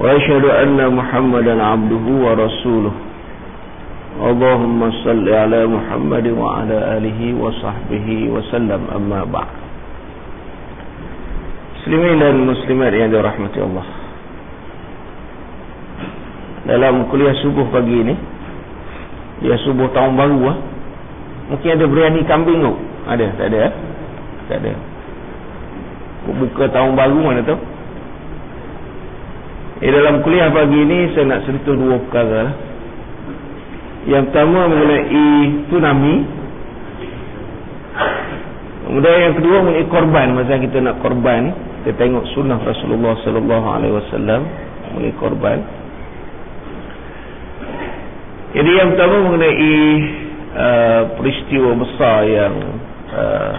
وأشهد أن محمدا عبده ورسوله اللهم صل على محمد وعلى آله وصحبه وسلم أما بعد Muslimin dan muslimat yang dirahmati Allah Dalam kuliah subuh pagi ini Ya subuh tahun baru lah Mungkin ada berani kambing tu Ada? Tak ada? Eh? Tak ada Buka tahun baru mana tu Eh, dalam kuliah pagi ini saya nak sentuh dua perkara lah. Yang pertama mengenai tsunami. Kemudian yang kedua mengenai korban. Masa kita nak korban, kita tengok sunnah Rasulullah sallallahu alaihi wasallam mengenai korban. Jadi yang pertama mengenai uh, peristiwa besar yang uh,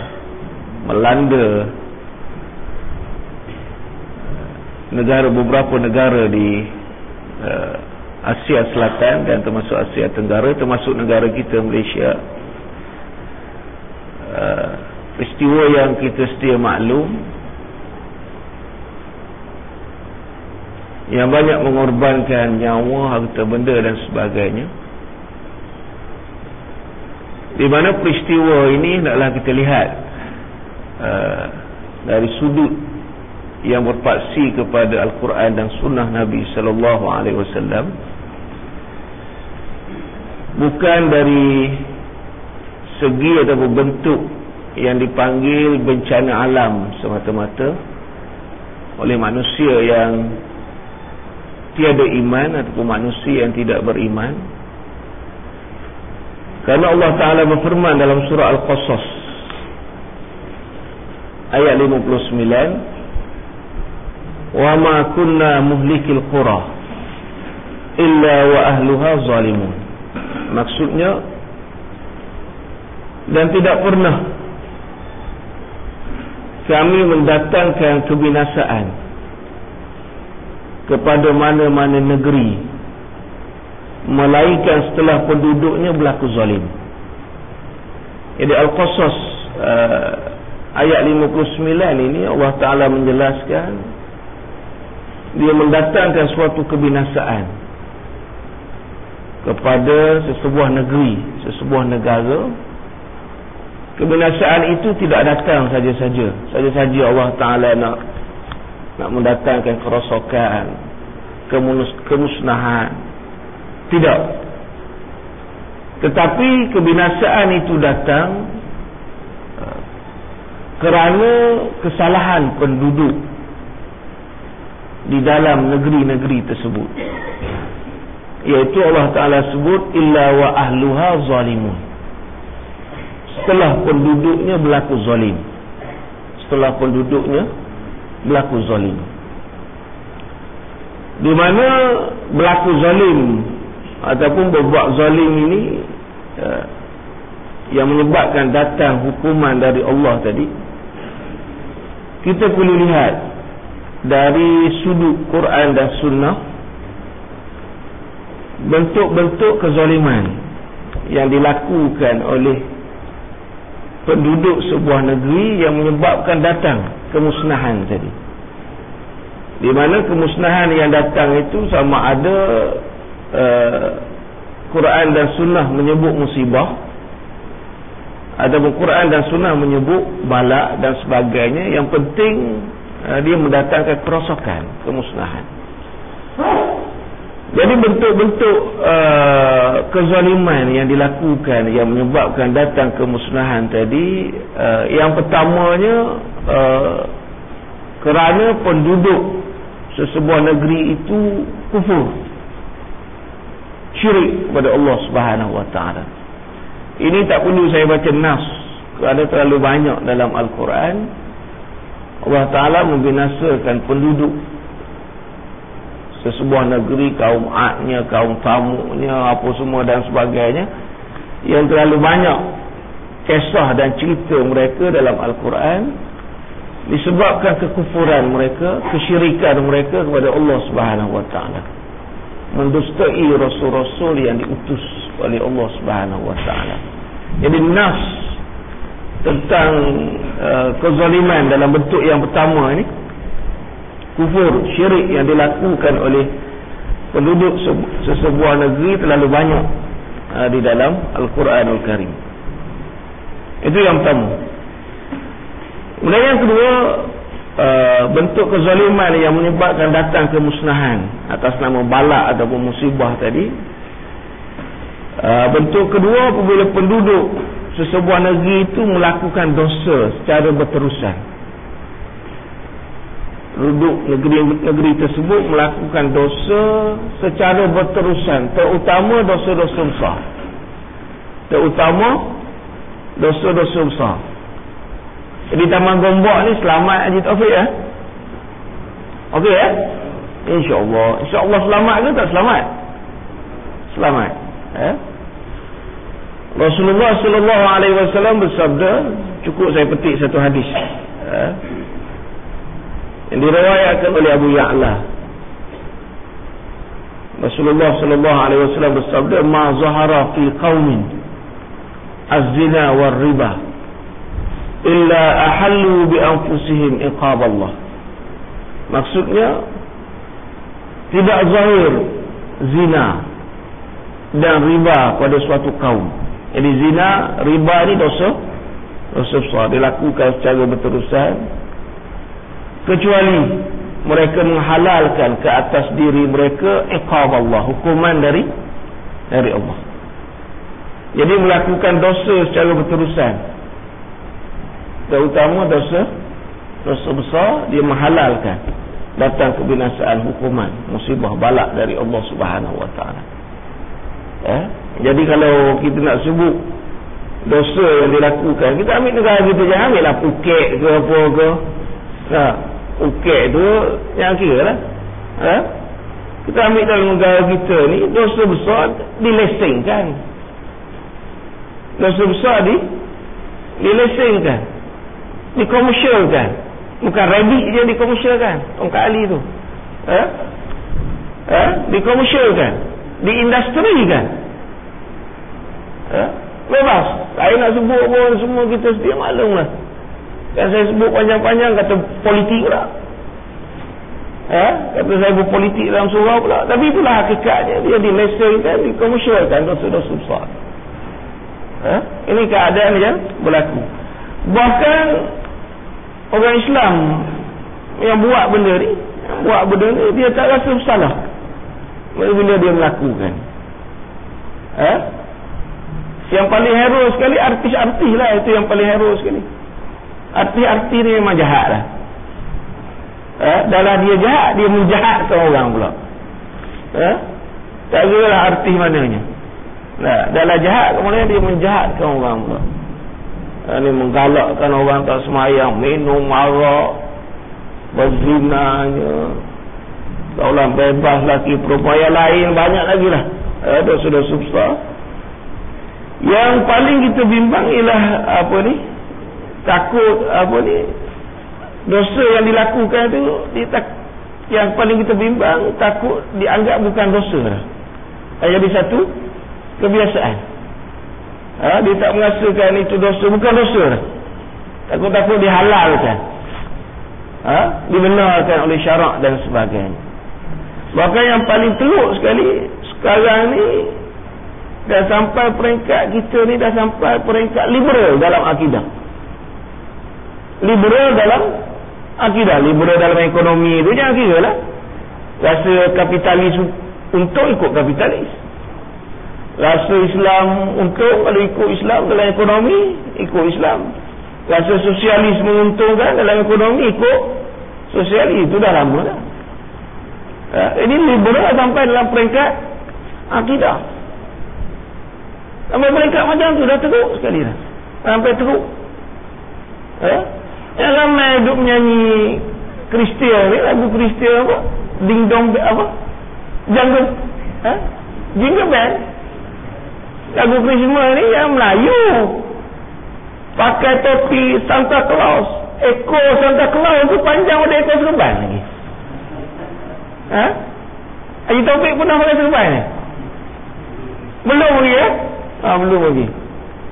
melanda negara beberapa negara di uh, Asia Selatan dan termasuk Asia Tenggara termasuk negara kita Malaysia. Uh, peristiwa yang kita setia maklum yang banyak mengorbankan nyawa, harta benda dan sebagainya. Di mana peristiwa ini hendaklah kita lihat uh, dari sudut yang berpaksi kepada Al-Quran dan Sunnah Nabi Sallallahu Alaihi Wasallam bukan dari segi atau bentuk yang dipanggil bencana alam semata-mata oleh manusia yang tiada iman ataupun manusia yang tidak beriman. Kerana Allah Ta'ala berfirman dalam surah Al-Qasas ayat 59 wa ma kunna muhlikil qura illa wa ahluha zalimun. Maksudnya dan tidak pernah kami mendatangkan kebinasaan kepada mana-mana negeri melainkan setelah penduduknya berlaku zalim. Jadi Al-Qasas uh, ayat 59 ini Allah Ta'ala menjelaskan dia mendatangkan suatu kebinasaan kepada sesebuah negeri, sesebuah negara. Kebinasaan itu tidak datang saja-saja. Saja-saja Allah Taala nak nak mendatangkan kerosakan, kemus kemusnahan. Tidak. Tetapi kebinasaan itu datang uh, kerana kesalahan penduduk di dalam negeri-negeri tersebut. Iaitu Allah Ta'ala sebut illa wa ahluha zalimun. Setelah penduduknya berlaku zalim. Setelah penduduknya berlaku zalim. Di mana berlaku zalim ataupun berbuat zalim ini ya, yang menyebabkan datang hukuman dari Allah tadi kita perlu lihat dari sudut Quran dan Sunnah bentuk-bentuk kezaliman yang dilakukan oleh penduduk sebuah negeri yang menyebabkan datang kemusnahan tadi. Di mana kemusnahan yang datang itu sama ada uh, Quran dan Sunnah menyebut musibah ataupun Quran dan Sunnah menyebut balak dan sebagainya. Yang penting dia mendatangkan kerosakan, kemusnahan. Jadi bentuk-bentuk uh, kezaliman yang dilakukan yang menyebabkan datang kemusnahan tadi uh, yang pertamanya uh, kerana penduduk sesebuah negeri itu kufur syirik kepada Allah Subhanahu wa taala. Ini tak perlu saya baca nas kerana terlalu banyak dalam al-Quran Allah Ta'ala membinasakan penduduk sesebuah negeri kaum Adnya kaum Tamunya apa semua dan sebagainya yang terlalu banyak kisah dan cerita mereka dalam Al-Quran disebabkan kekufuran mereka kesyirikan mereka kepada Allah Subhanahu Wa Taala. Mendustai rasul-rasul yang diutus oleh Allah Subhanahu Wa Taala. Jadi nas tentang uh, kezaliman dalam bentuk yang pertama ini kufur syirik yang dilakukan oleh penduduk sesebuah negeri terlalu banyak uh, di dalam Al-Quranul Karim. Itu yang pertama. Kemudian yang kedua uh, bentuk kezaliman yang menyebabkan datang kemusnahan atas nama balak ataupun musibah tadi. Uh, bentuk kedua apabila penduduk sesebuah negeri itu melakukan dosa secara berterusan. Penduduk negeri-negeri tersebut melakukan dosa secara berterusan terutama dosa-dosa besar. Terutama dosa-dosa besar. Jadi Taman Gombak ni selamat Haji Taufik ya? Ok ya? insyaAllah. insyaAllah selamat ke tak selamat? Selamat ya Rasulullah sallallahu alaihi wasallam bersabda cukup saya petik satu hadis. Ya yang diriwayatkan oleh Abu Ya'la. Rasulullah sallallahu alaihi wasallam bersabda ma zahara fi qaumin az-zina war riba illa ahallu bi anfusihim iqab Allah maksudnya tidak zahir zina dan riba pada suatu kaum jadi zina riba ni dosa. Dosa besar. Dilakukan secara berterusan. Kecuali mereka menghalalkan ke atas diri mereka iqab Allah hukuman dari dari Allah. Jadi melakukan dosa secara berterusan. Terutama dosa dosa besar dia menghalalkan. Datang kebinasaan hukuman musibah balak dari Allah Subhanahu wa taala. Eh jadi kalau kita nak sebut dosa yang dilakukan kita ambil negara kita jangan ambillah Phuket ke apa ke. Nah ukek tu yang kira lah. Ha? kita ambil dalam negara kita ni dosa besar dilesengkan dosa besar di dilesengkan dikomersialkan. Bukan ready je dikomersialkan tongkat ali tu. Ha? Ha? dikomersialkan. Diindustrikan ha? bebas saya nak sebut pun semua kita sedia maklum lah yang saya sebut panjang-panjang kata politik pula. Eh, kata saya berpolitik dalam surau pula. Tapi itulah hakikatnya. Dia dilesenkan, dikomersialkan dosa-dosa besar. Eh, ini keadaan yang berlaku. Bahkan orang Islam yang buat benda ni, yang buat benda ni, dia tak rasa bersalah. Bila dia melakukan. Eh? Yang paling hero sekali artis-artis lah itu yang paling hero sekali. Arti-arti ni memang jahat lah. Eh, dalam dia jahat, dia menjahatkan orang pula. Eh, tak kira lah arti mananya. Nah, dalam jahat, kemudian dia menjahatkan orang pula. Eh, ni menggalakkan orang tak semayang, minum, marah, berzinanya. Taulah bebas lagi, perempuan yang lain, banyak lagi lah. Eh, dosa-dosa besar. Yang paling kita bimbang ialah apa ni? takut apa ni dosa yang dilakukan tu dia yang paling kita bimbang takut dianggap bukan dosa. Dah jadi satu kebiasaan. Ha, dia tak merasakan itu dosa bukan dosa. Dah takut-takut dihalalkan. Ha, dibenarkan oleh syarak dan sebagainya. Bahkan yang paling teruk sekali sekarang ni dah sampai peringkat kita ni dah sampai peringkat liberal dalam akidah. Liberal dalam akidah. Liberal dalam ekonomi itu jangan kira lah. Rasa kapitalis untuk ikut kapitalis. Rasa Islam untuk kalau ikut Islam dalam ekonomi ikut Islam. Rasa sosialis menguntungkan dalam ekonomi ikut sosialis. Itu dah lama dah. Ya, ini liberal sampai dalam peringkat akidah sampai peringkat macam tu dah teruk sekali dah sampai teruk ya yang ramai duk menyanyi Kristian ni lagu Kristian apa? Ding dong apa? Jangan ha? Jingle bell Lagu Christmas ni yang Melayu Pakai topi Santa Claus Ekor Santa Claus tu panjang pada ekor serban lagi Ha? Haji Taufik pernah pakai serban ni? Belum lagi ya? Ha, belum lagi.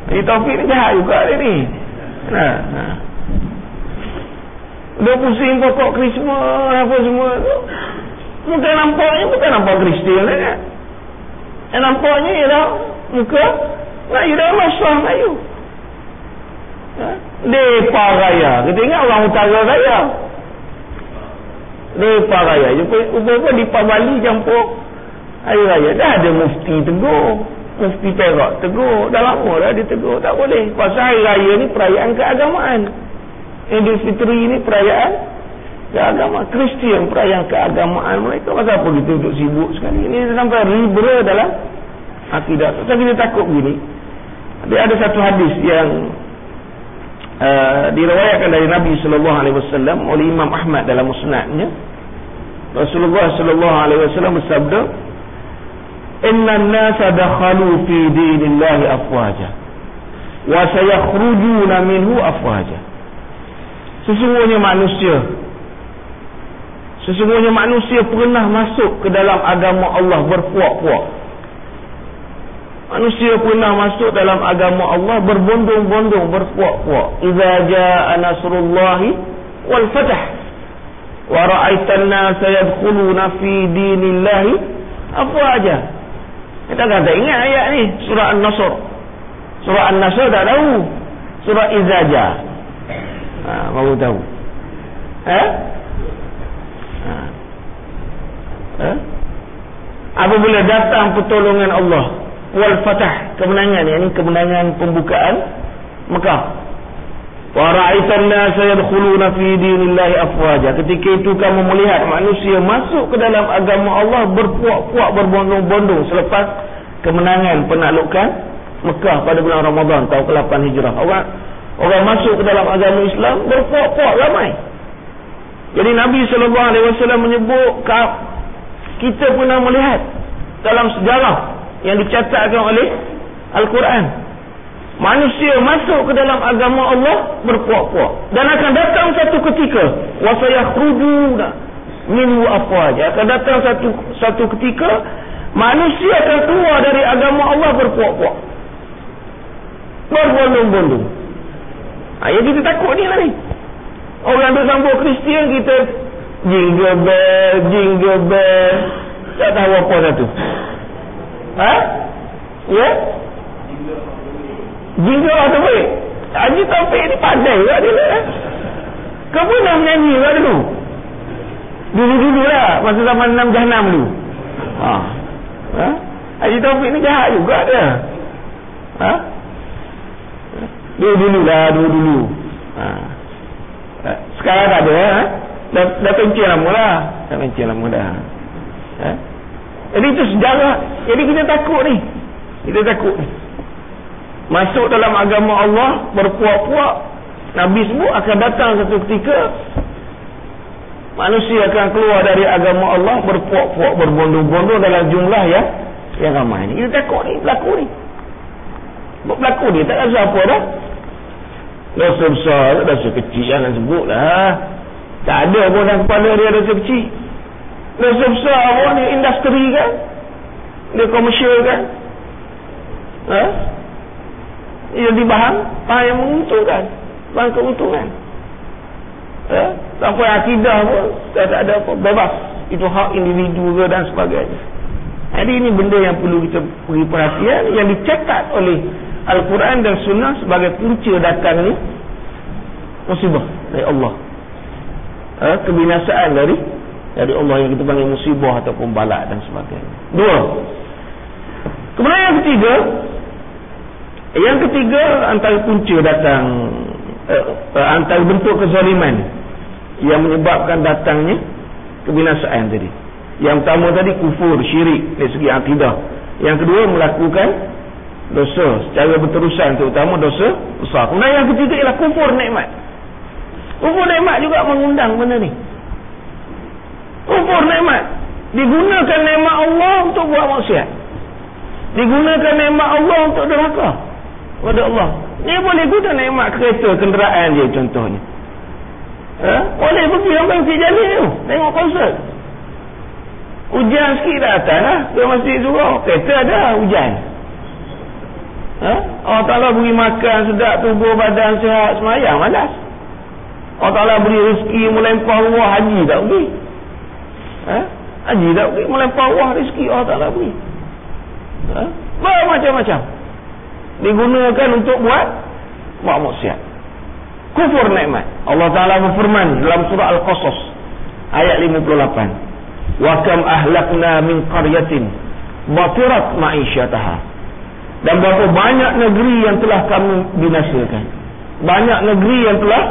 Haji Taufik ni jahat juga dia ni. Ha, ha. Dia pusing pokok Christmas Apa semua tu. Muka nampaknya bukan nampak Kristian lah kan? Yang nampaknya ialah Muka Melayu dalam masalah Melayu. Ha? Depa raya. Kita ingat orang utara raya. Depa raya. Rupa-rupa di Bali campur. Hari raya. Dah ada mufti tegur Mufti Perak tegur Dah lama dah dia tegur Tak boleh. Pasal hari raya ni perayaan keagamaan. Idul Fitri ni perayaan keagamaan. Kristian perayaan keagamaan mereka. Pasal apa kita duduk sibuk sekali ini sampai liberal dalam akidah tapi kita takut begini. Dia ada satu hadis yang uh, diriwayatkan dari Nabi sallallahu alaihi wasallam oleh Imam Ahmad dalam musnadnya. Rasulullah sallallahu alaihi wasallam bersabda Inna an-nasa dakhalu fi dinillahi afwaja wa sayakhrujuna minhu afwaja Sesungguhnya manusia Sesungguhnya manusia pernah masuk ke dalam agama Allah berpuak-puak. Manusia pernah masuk dalam agama Allah berbondong-bondong berpuak-puak. Iza jaa nasrullahi wal fatah. Wa ra'aitan nasa yadkhuluna fi dinillahi apa aja. Kita kata ingat ayat ni surah An-Nasr. Surah An-Nasr tak tahu. Surah Iza jaa. Ha, baru tahu. Eh? ha? apabila datang pertolongan Allah wal fatah kemenangan ini kemenangan pembukaan Mekah wa ra'aitan nas yadkhuluna fi dinillahi afwaja. Ketika itu kamu melihat manusia masuk ke dalam agama Allah berpuak-puak berbondong-bondong selepas kemenangan penaklukan Mekah pada bulan Ramadan tahun ke-8 Hijrah. Orang orang masuk ke dalam agama Islam berpuak-puak ramai. Jadi Nabi sallallahu alaihi wasallam menyebut kita pernah melihat dalam sejarah yang dicatatkan oleh Al-Quran manusia masuk ke dalam agama Allah berpuak-puak dan akan datang satu ketika wasayakhrujuna minhu afwaja akan datang satu satu ketika manusia akan keluar dari agama Allah berpuak-puak berbondong-bondong ha, yang kita takut ni lah ni orang tu sambut Kristian kita Jingle bell, jingle bell. Tak tahu apa satu. Ha? Ya? Jingle apa boleh? Haji Taufik ni pandai lah dia lah. Kau pun menyanyi lah dulu. Dulu-dulu lah. Masa zaman enam jahannam dulu. Ha? Ha? Haji Taufik ni jahat juga dia. Ha? Dulu-dulu lah, dulu-dulu. Ha? Sekarang tak ada, ha? dah, dah pencet lama lah dah pencet lama dah ha? jadi itu sejarah jadi kita takut ni kita takut ni masuk dalam agama Allah berpuak-puak Nabi semua akan datang satu ketika manusia akan keluar dari agama Allah berpuak-puak berbondong-bondong dalam jumlah yang yang ramai ni kita takut ni berlaku ni berlaku ni tak rasa apa dah dosa besar dosa kecil jangan sebut lah tak ada pun dalam kepala dia dosa kecil. Dosa besar pun dia industri kan. Dia komersial kan. Ha? Dia dibahang. Bahan yang menguntungkan. Bahan keuntungan. Ha? Sampai akidah pun. Tak, tak ada apa. Bebas. Itu hak individu ke dan sebagainya. Jadi ini benda yang perlu kita beri perhatian. Yang dicetak oleh Al-Quran dan Sunnah sebagai punca datang ni. Musibah dari Allah ha, kebinasaan dari dari Allah yang kita panggil musibah ataupun balak dan sebagainya. Dua. Kemudian yang ketiga, yang ketiga antara punca datang uh, uh, antara bentuk kezaliman yang menyebabkan datangnya kebinasaan tadi. Yang pertama tadi kufur, syirik dari segi akidah. Yang kedua melakukan dosa secara berterusan terutama dosa besar. Kemudian yang ketiga ialah kufur nikmat. Kufur nikmat juga mengundang benda ni. Kufur nikmat. Digunakan nikmat Allah untuk buat maksiat. Digunakan nikmat Allah untuk derhaka kepada Allah. Dia boleh guna nikmat kereta kenderaan dia contohnya. Ha? Boleh pergi sampai Bukit Jalil tu. Tengok konsert. Hujan sikit dah atas lah. Ke masjid surau. Kereta ada hujan. Ha? Allah Ta'ala beri makan sedap tubuh badan sihat semayang. Malas. Allah Ta'ala beri rezeki melempar ruah haji tak pergi. Ha? Haji tak pergi. Melempar ruah rezeki Allah Ta'ala beri. Ha? Bermacam-macam. Digunakan untuk buat buat maksiat. Kufur nikmat. Allah Ta'ala berfirman dalam surah Al-Qasas. Ayat 58. Wa kam ahlakna min qaryatin batirat ma'isyataha. Dan berapa banyak negeri yang telah kami binasakan. Banyak negeri yang telah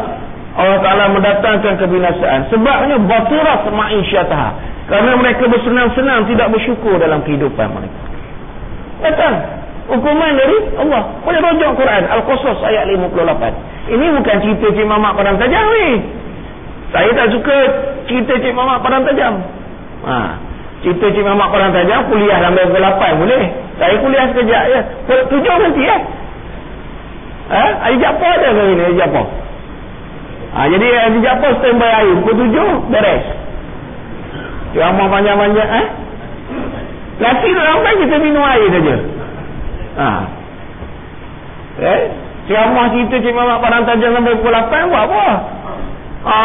Allah Ta'ala mendatangkan kebinasaan. Sebabnya batirat ma'isyataha. Kerana mereka bersenang-senang tidak bersyukur dalam kehidupan mereka. Datang hukuman dari Allah. Boleh rujuk Quran Al-Qasas ayat 58. Ini bukan cerita Cik Mamak Padang Tajam ni. Saya tak suka cerita Cik Mamak Padang Tajam. Ha. Cerita Cik Mamak Padang Tajam kuliah sampai pukul 8 boleh. Saya kuliah sekejap je. Pukul 7 nanti eh. Ha? Air Japo ada ke ini? Air Japo. Ha, jadi Air Japo standby air. Pukul 7 beres. Ceramah panjang-panjang eh. Nanti sampai kita minum air saja. Ha. Eh? Ceramah kita Cik Mamak Padang Tajam sampai pukul 8 buat apa? Ha.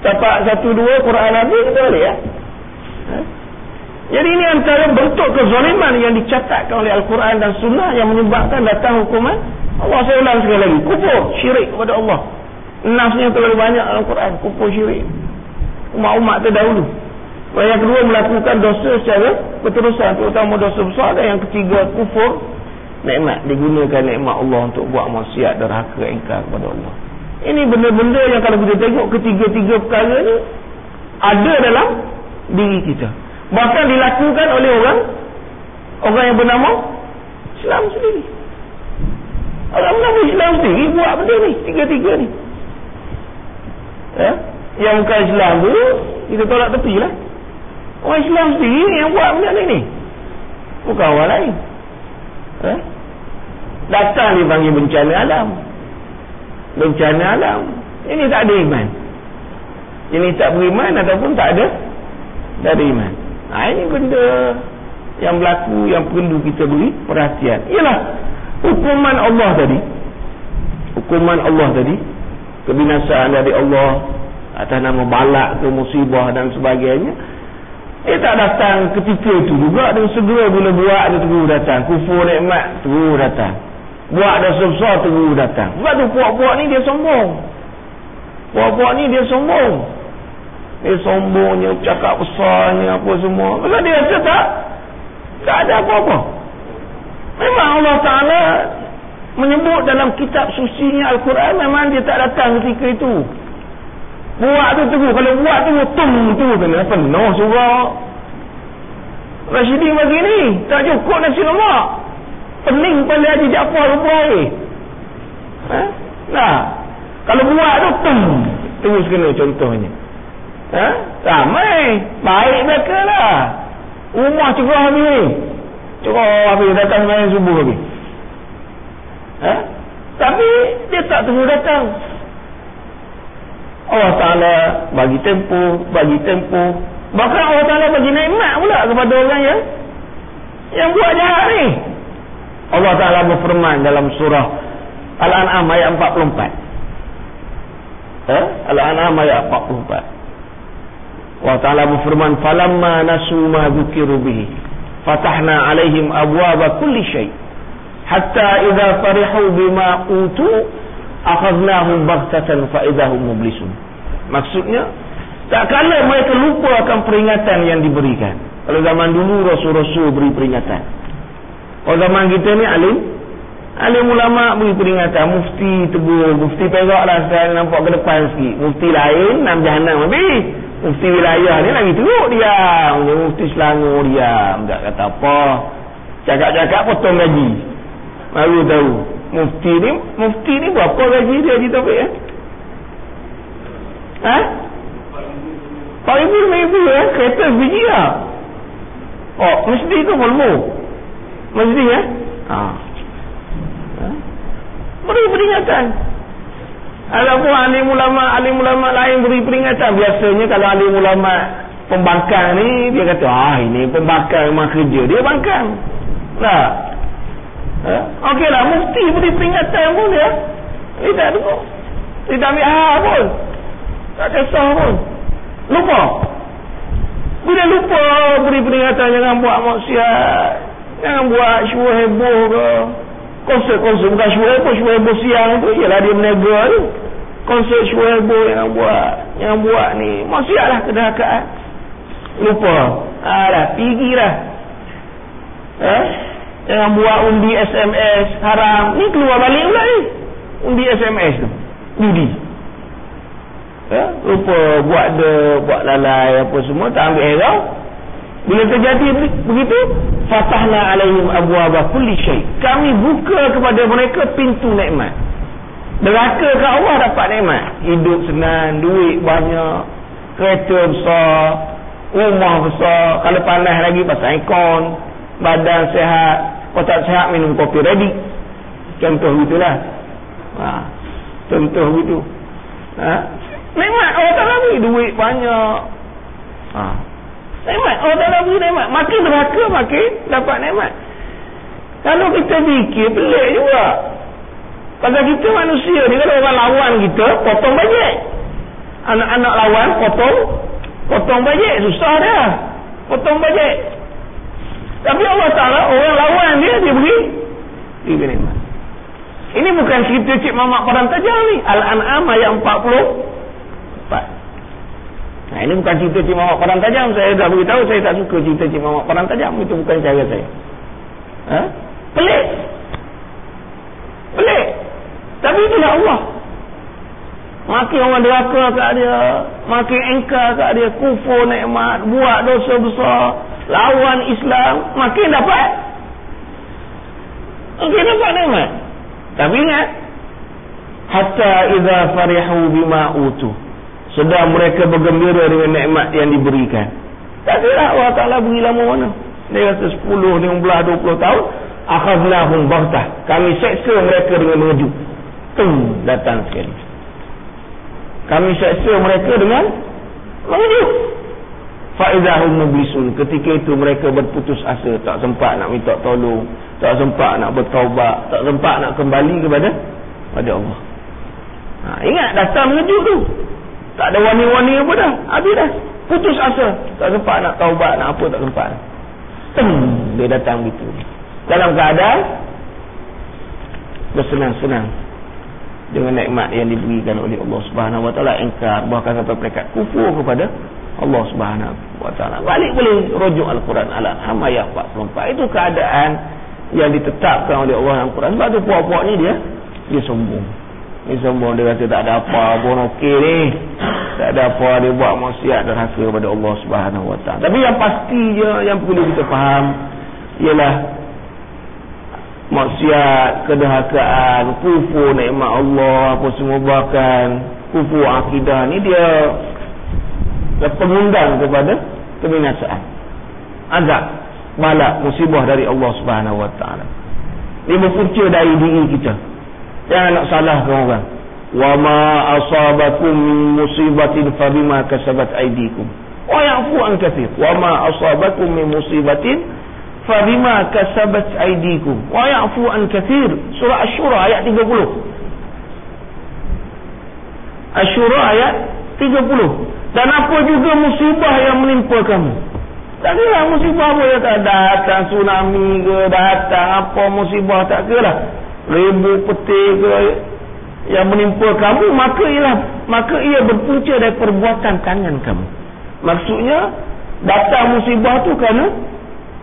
Dapat satu dua Quran Nabi kita balik ya. Eh? Jadi ini antara bentuk kezaliman yang dicatatkan oleh Al-Quran dan Sunnah yang menyebabkan datang hukuman Allah saya ulang sekali lagi. Kufur, syirik kepada Allah. Nafsnya terlalu banyak dalam Al-Quran. Kufur syirik. Umat-umat terdahulu. Yang kedua melakukan dosa secara berterusan terutama dosa besar dan yang ketiga kufur nikmat digunakan nikmat Allah untuk buat maksiat derhaka engkar kepada Allah. Ini benda-benda yang kalau kita tengok ketiga-tiga perkara ni ada dalam diri kita. Bahkan dilakukan oleh orang orang yang bernama Islam sendiri. Orang bernama Islam sendiri buat benda ni, tiga-tiga ni. Ya? Yang bukan Islam tu kita tolak tepi lah. Orang Islam sendiri yang buat benda ni. Bukan orang lain. Eh? Datang dipanggil bencana alam. Bencana alam. Ini tak ada iman. Ini tak beriman ataupun tak ada tak ada iman. Nah, ini benda yang berlaku yang perlu kita beri perhatian. Ialah hukuman Allah tadi. Hukuman Allah tadi. Kebinasaan dari Allah atas nama balak ke musibah dan sebagainya dia tak datang ketika itu juga dan segera bila buat dia terus datang. Kufur nikmat terus datang. Buat dah sebesar terus datang. Sebab tu puak-puak ni dia sombong. Puak-puak ni dia sombong. Dia sombongnya, cakap besarnya apa semua. Sebab dia rasa tak tak ada apa-apa. Memang Allah Ta'ala menyebut dalam kitab susinya Al-Quran memang dia tak datang ketika itu. Buat tu tunggu. Kalau buat tu tum tu kena penuh surah. Rasyidin bagi ni. Tak cukup nasi lemak. Pening pada Haji Jaafar lupa air. Ha? Nah. Kalau buat tu tum. Terus kena contohnya. Ha? Ramai. Baik mereka lah. Rumah cerah ni. Cerah habis. Datang main subuh habis. Ha? Tapi dia tak terus datang. Allah Ta'ala bagi tempoh, bagi tempoh. Bahkan Allah Ta'ala bagi nikmat pula kepada orang yang yang buat jahat ni. Allah Ta'ala berfirman dalam surah Al-An'am ayat 44. Eh? Al-An'am ayat 44. Allah Ta'ala berfirman, فَلَمَّا نَسُوا مَا ذُكِرُوا بِهِ فَتَحْنَا عَلَيْهِمْ أَبْوَابَ كُلِّ شَيْءٍ حَتَّى إِذَا فَرِحُوا بِمَا أُوتُوا akhadnahum baghtatan fa idahum mublisun. Maksudnya tak kala mereka lupa akan peringatan yang diberikan. Kalau zaman dulu rasul-rasul beri peringatan. Kalau zaman kita ni alim. Alim ulama beri peringatan. Mufti tegur mufti perak lah saya nampak ke depan sikit. Mufti lain nam jahanam habis. Mufti wilayah ni lagi teruk dia mufti selangor dia. Tak kata apa. Cakap-cakap potong gaji. Baru tahu Mufti ni Mufti ni berapa gaji dia Haji Taufik ya? Ha? Pak ibu ibu ya, kereta biji lah. Oh, mesti tu Volvo. Mesti ya. Ha. ha? Beri peringatan. Ataupun alim ulama, alim ulama lain beri peringatan. Biasanya kalau alim ulama pembangkang ni, dia kata, ah ini pembangkang memang kerja. Dia bangkang. Nah. Ha? Okeylah, mufti beri peringatan pun dia. Dia tak ada Dia tak ambil hal pun. Tak kisah pun. Lupa. Bila lupa beri peringatan jangan buat maksiat. Jangan buat syuah heboh ke. Konsert-konsert bukan syuah heboh. Syuah heboh siang tu. Yalah dia menega tu. Konsert syuah heboh yang buat. Yang buat ni. Maksiat lah kedahakaan. Lupa. Alah, pergi lah. Jangan buat undi SMS haram. Ni keluar balik pula ni. Undi SMS tu. Judi ya, lupa buat de buat lalai apa semua tak ambil herau bila terjadi begitu fatahna alaihim abwaaba kulli syai kami buka kepada mereka pintu nikmat neraka ke Allah dapat nikmat hidup senang duit banyak kereta besar rumah besar kalau panas lagi pasang aircon badan sehat kalau tak sehat minum kopi ready contoh gitulah ha. contoh gitu ha. Nikmat Allah Ta'ala beri duit banyak. Ha. Nikmat Allah Ta'ala beri nikmat. Makin neraka makin dapat nikmat. Kalau kita fikir pelik juga. Pasal kita manusia ni kalau orang lawan kita potong bajet. Anak-anak lawan potong potong bajet. Susah dah. Potong bajet. Tapi Allah Ta'ala orang lawan dia dia beri beri nikmat. Ini bukan cerita Cik Mamak Padang Tajam ni. Al-An'am ayat 40 Nah, ini bukan cerita Cik Mamak Padang Tajam. Saya dah beritahu saya tak suka cerita Cik Mamak Padang Tajam. Itu bukan cara saya. Ha? Pelik. Pelik. Tapi itulah Allah. Makin orang deraka kat dia. Makin engkar kat dia. Kufur nikmat. Buat dosa besar. Lawan Islam. Makin dapat. Makin dapat nikmat. Tapi ingat. Hatta idha farihu bima utuh. Sedang mereka bergembira dengan nikmat yang diberikan. Tak kira Allah Ta'ala beri lama mana. Dia kata 10, 15, 20 tahun. Akhadnahum baghtah. Kami seksa mereka dengan mengejut. Tung datang sekali. Kami seksa mereka dengan mengejut. Fa'idahum mublisun. Ketika itu mereka berputus asa. Tak sempat nak minta tolong. Tak sempat nak bertaubat. Tak sempat nak kembali kepada pada Allah. Ha, ingat datang mengejut tu. Tak ada wani-wani apa dah. Habis dah. Putus asa. Tak sempat nak taubat, nak apa tak sempat. Hmm, dia datang gitu. Dalam keadaan bersenang-senang dengan nikmat yang diberikan oleh Allah Subhanahu Wa Taala engkar bahkan sampai peringkat kufur kepada Allah Subhanahu Wa Taala. Balik boleh rujuk Al-Quran ala Hamayah 44. Itu keadaan yang ditetapkan oleh Allah dalam Quran. Sebab tu puak-puak ni dia dia sombong. Ni sombong dia kata tak ada apa pun okey ni. Tak ada apa dia buat maksiat dan haka kepada Allah Subhanahu Wa Taala. Tapi yang pasti je yang perlu kita faham ialah maksiat, kedahakaan, kufur nikmat Allah apa semua bahkan kufur akidah ni dia pengundang kepada kebinasaan. Azab, balak, musibah dari Allah Subhanahu Wa Taala. Berpunca dari diri kita. Jangan nak salahkan orang. Wa ma asabakum musibatin fa bima kasabat aydikum. Wa ya'fu an katsir. Wa ma asabakum min musibatin fa bima kasabat aydikum. Wa ya'fu an katsir. Surah Asy-Syura ayat 30. Asy-Syura ayat 30. Dan apa juga musibah yang menimpa kamu? Tak kira musibah apa yang tak datang tsunami ke datang apa musibah tak kira lah. Ribu peti ke yang menimpa kamu maka ialah maka ia berpunca dari perbuatan tangan kamu. Maksudnya datang musibah tu kerana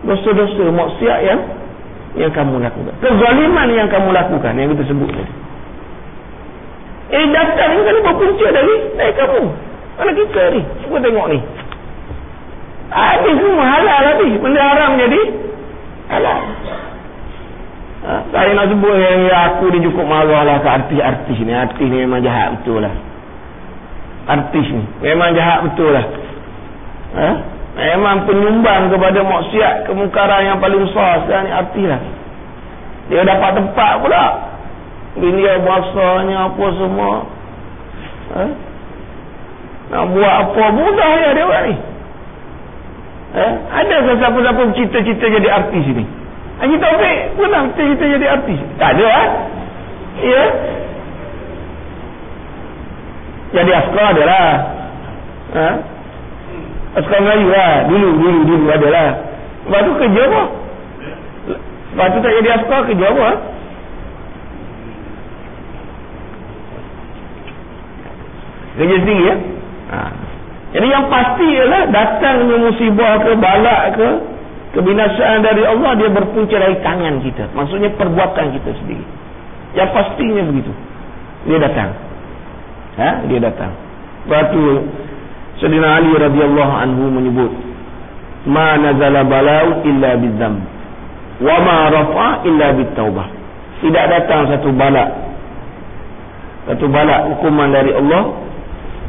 dosa-dosa maksiat yang yang kamu lakukan. Kezaliman yang kamu lakukan yang kita sebut tadi. Eh datang ni kerana berpunca dari dari kamu mana kita ni cuba tengok ni habis semua halal tadi benda haram jadi halal Ha? Saya nak sebut yang ya, aku ni cukup marah lah ke artis-artis ni. Artis ni memang jahat betul lah. Artis ni memang jahat betul lah. Ha? Memang penyumbang kepada maksiat kemungkaran yang paling besar sekarang ni artilah. Dia dapat tempat pula. Bini bahasanya apa semua. Ha? Nak buat apa mudah ya dia orang ni. Ha? Ada ke siapa-siapa cita-cita jadi artis ni? Haji Taufik pernah cita-cita jadi artis? Tak ada ha? Ya? Jadi askar adalah. Ha? Askar Melayu lah. Dulu, dulu, dulu adalah. Lepas tu kerja apa? Lepas tu tak jadi askar kerja apa? Ha? Kerja sendiri ya? Ha. Jadi yang pasti ialah datangnya musibah ke balak ke kebinasaan dari Allah dia berpunca dari tangan kita. Maksudnya perbuatan kita sendiri. Yang pastinya begitu. Dia datang. Ha? Dia datang. Lepas tu Sayyidina Ali radhiyallahu anhu menyebut ma nazala balau illa bidzam wa ma rafa illa bitaubah. Tidak datang satu balak satu balak hukuman dari Allah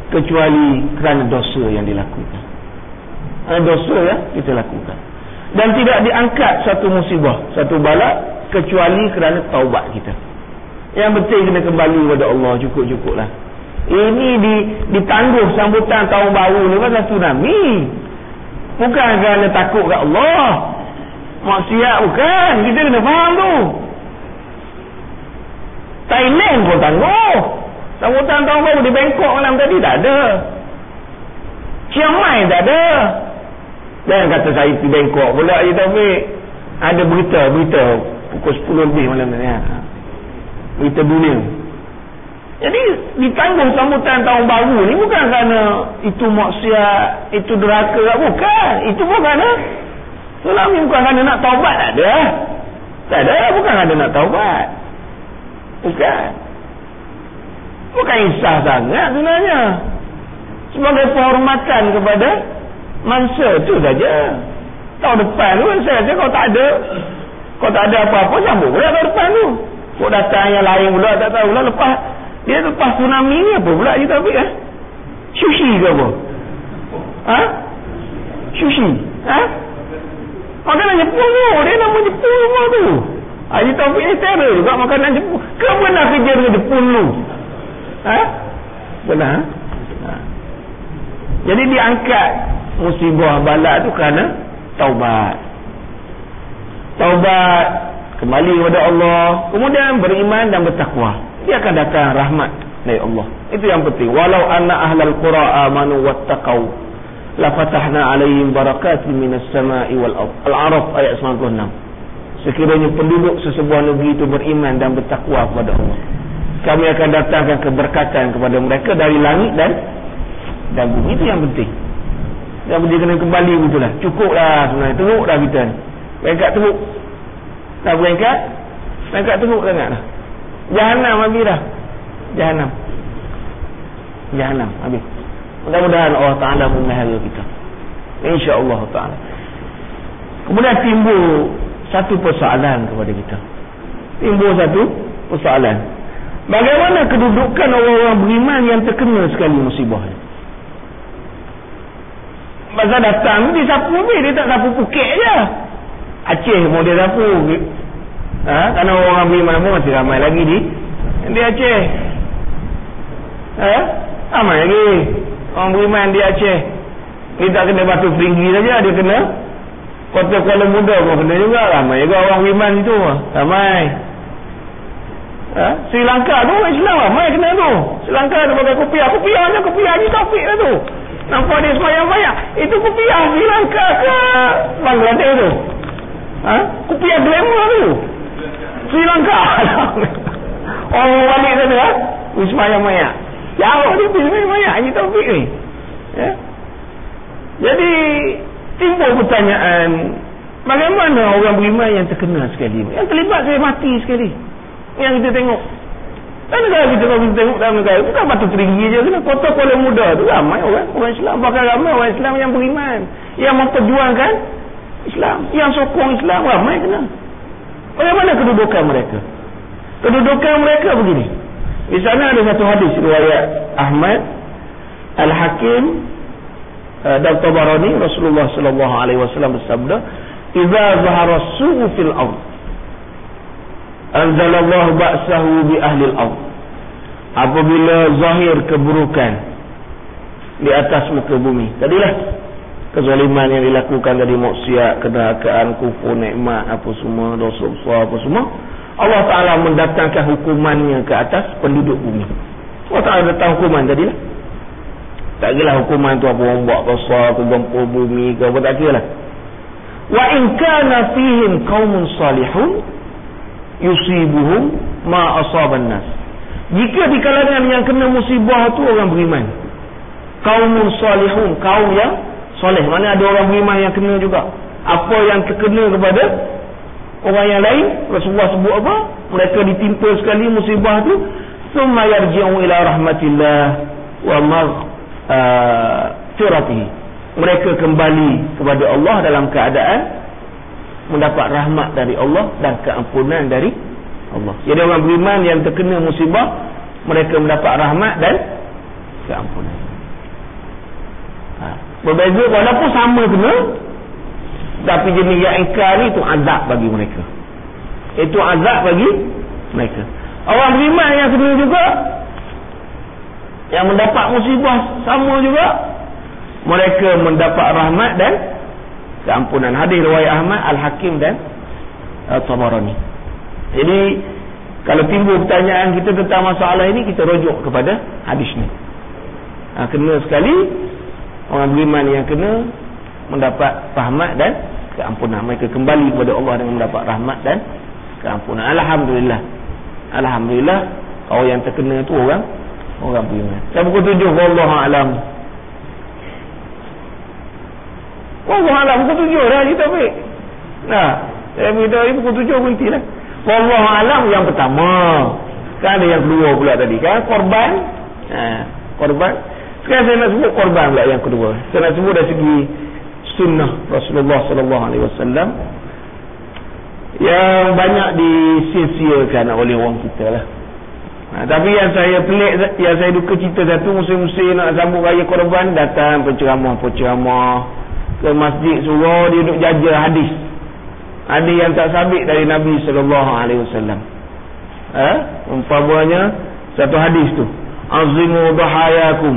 kecuali kerana dosa yang dilakukan. Ada dosa ya kita lakukan. Dan tidak diangkat satu musibah, satu balak kecuali kerana taubat kita. Yang penting kena kembali kepada Allah cukup-cukuplah. Ini di ditangguh sambutan tahun baru ni pasal tsunami. Bukan kerana takut kat Allah. Maksiat bukan. Kita kena faham tu. Thailand pun tangguh. Sambutan tahun baru di Bangkok malam tadi tak ada. Chiang Mai tak ada. Jangan kata saya di Bangkok pula je Taufik. Ada berita, berita pukul 10 lebih malam tadi. Ha. Berita dunia. Jadi ditanggung sambutan tahun baru ni bukan kerana itu maksiat, itu deraka bukan. Itu bukan kerana Tsunami bukan kerana nak taubat tak ada. Tak ada, bukan kerana nak taubat. Bukan. Bukan isah sangat sebenarnya. Sebagai penghormatan kepada mangsa tu saja. Tahun depan tu saya kata kalau tak ada kalau tak ada apa-apa sambung pula tahun depan tu. Kau datang yang lain pula tak tahu lah lepas dia lepas tsunami ni apa pula kita ambil eh? Sushi ke apa? Ha? Sushi. Ha? Makanan Jepun tu. Dia nama Jepun semua tu. Haji Taufik ni terror juga makanan Jepun. Kau pernah kerja dengan Jepun tu? Ha? Benar? Ha? Jadi diangkat musibah balak tu kerana taubat. Taubat kembali kepada Allah, kemudian beriman dan bertakwa. Dia akan datang rahmat dari Allah. Itu yang penting. Walau anna ahlal qura amanu wattaqau la fatahna alaihim barakatin minas sama'i wal. Al-A'raf ayat 96. Sekiranya penduduk sesebuah negeri itu beriman dan bertakwa kepada Allah kami akan datangkan keberkatan kepada mereka dari langit dan dan bumi. Itu yang penting. Yang penting kena kembali lah. cukup lah sebenarnya. Teruk dah kita ni. Berangkat teruk. Dah berangkat? Berangkat teruk sangat lah. Jahanam habis dah. Jahanam jahanam habis. Mudah-mudahan Allah Ta'ala memelihara kita. insyaAllah Ta'ala. Kemudian timbul satu persoalan kepada kita. Timbul satu persoalan Bagaimana kedudukan orang-orang beriman yang terkena sekali musibah ni? Datang dia sapu ni, dia tak sapu pukit je. Aceh mau dia sapu. Ha? Kerana orang beriman pun masih ramai lagi di di Aceh. Ha? Ramai lagi. Orang beriman di Aceh. Dia tak kena batu peringgi saja, dia kena kota Kuala Muda pun kena juga. Ramai juga orang beriman itu. Ramai. Ha? Sri Lanka tu Islam lah. Mai kena tu. Sri Lanka tu pakai kopiah. Kopiah macam kopiah Haji Taufik lah tu. Nampak dia semayang-mayang. Itu kopiah Sri Lanka ke Bangladesh tu. Ha? Kopiah glamour tu. Sri Lanka. orang balik sana ha? Semayang-mayang. Jauh dia pergi semayang-mayang Haji Taufik ni. Ya? Jadi timbul pertanyaan bagaimana orang beriman yang terkena sekali yang terlibat saya mati sekali yang kita tengok. Dan negara kita kalau kita tengok dalam negara. Bukan batu tinggi je. Kena kota Kuala Muda tu ramai orang. Orang Islam bahkan ramai orang Islam yang beriman. Yang memperjuangkan Islam. Yang sokong Islam ramai kena. Bagaimana kedudukan mereka? Kedudukan mereka begini. Di sana ada satu hadis riwayat Ahmad Al-Hakim uh, dan Tabarani. Rasulullah sallallahu alaihi wasallam bersabda idza zahara su'u fil ard anzalallahu ba'sahu bi ahli al-ard apabila zahir keburukan di atas muka bumi. Tadilah kezaliman yang dilakukan dari maksiat kedahakaan kufur nikmat apa semua dosa besar apa semua. Allah Taala mendatangkan hukumannya ke atas penduduk bumi. Allah Taala datang hukuman tadilah. Tak kira hukuman tu apa orang buat besar ke gempa bumi ke apa tak kira lah. Wa in kana fihim qaumun salihun yusibuhum ma asaban nas. Jika di kalangan yang kena musibah tu orang beriman. Kaumun salihun kaum yang soleh. Mana ada orang beriman yang kena juga? Apa yang terkena kepada orang yang lain? Rasulullah sebut apa? Mereka ditimpa sekali musibah tu. Summa yarji'u ila rahmatillah wa maghfiratihi uh, mereka kembali kepada Allah dalam keadaan mendapat rahmat dari Allah dan keampunan dari Allah. Jadi orang beriman yang terkena musibah mereka mendapat rahmat dan keampunan. Ha. Berbeza walaupun sama kena tapi jenis yang ingkar itu azab bagi mereka. Itu azab bagi mereka. Orang beriman yang kena juga yang mendapat musibah sama juga mereka mendapat rahmat dan keampunan hadis riwayat Ahmad Al-Hakim dan Al-Tabarani jadi kalau timbul pertanyaan kita tentang masalah ini kita rujuk kepada hadis ni. Ha, kena sekali orang beriman yang kena mendapat rahmat dan keampunan. Mereka kembali kepada Allah dengan mendapat rahmat dan keampunan. Alhamdulillah. Alhamdulillah orang yang terkena itu orang orang beriman. Saya pukul tujuh Wallahu'alam Allah Alam pukul tujuh dah kita ambil. Nah, saya beritahu ini pukul tujuh berhenti lah. Allah Alam yang pertama. Kan ada yang kedua pula tadi kan. Korban. Ha, korban. Sekarang saya nak sebut korban pula yang kedua. Saya nak sebut dari segi sunnah Rasulullah sallallahu alaihi wasallam yang banyak disia-siakan oleh orang kita lah. Ha, tapi yang saya pelik yang saya duka cerita satu musim-musim nak sambut raya korban datang penceramah-penceramah ke masjid suruh dia duduk jaja hadis. Hadis yang tak sabit dari Nabi sallallahu alaihi wasallam. Eh umpamanya satu hadis tu. Azimu bahayakum